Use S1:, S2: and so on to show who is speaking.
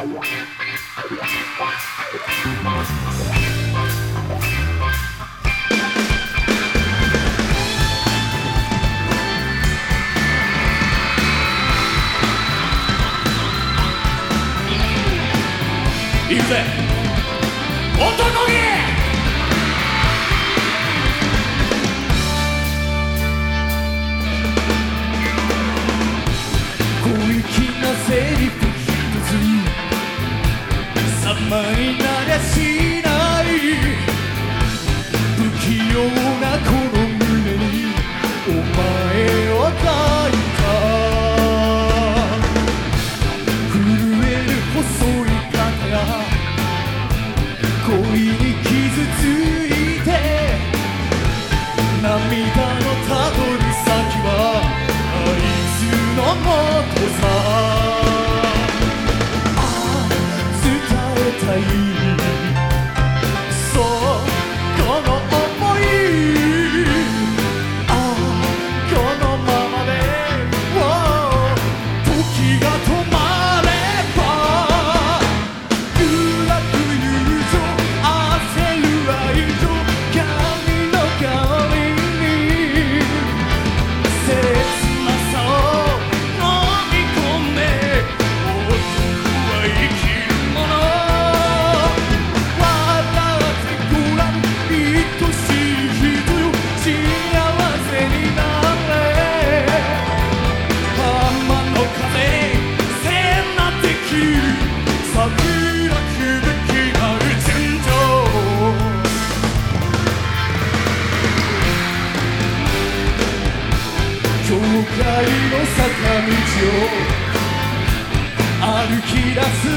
S1: 行くぜ。男気！amanhã desci. 在意。の坂道を歩き出す